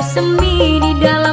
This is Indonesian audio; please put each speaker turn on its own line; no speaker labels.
bersemi di dalam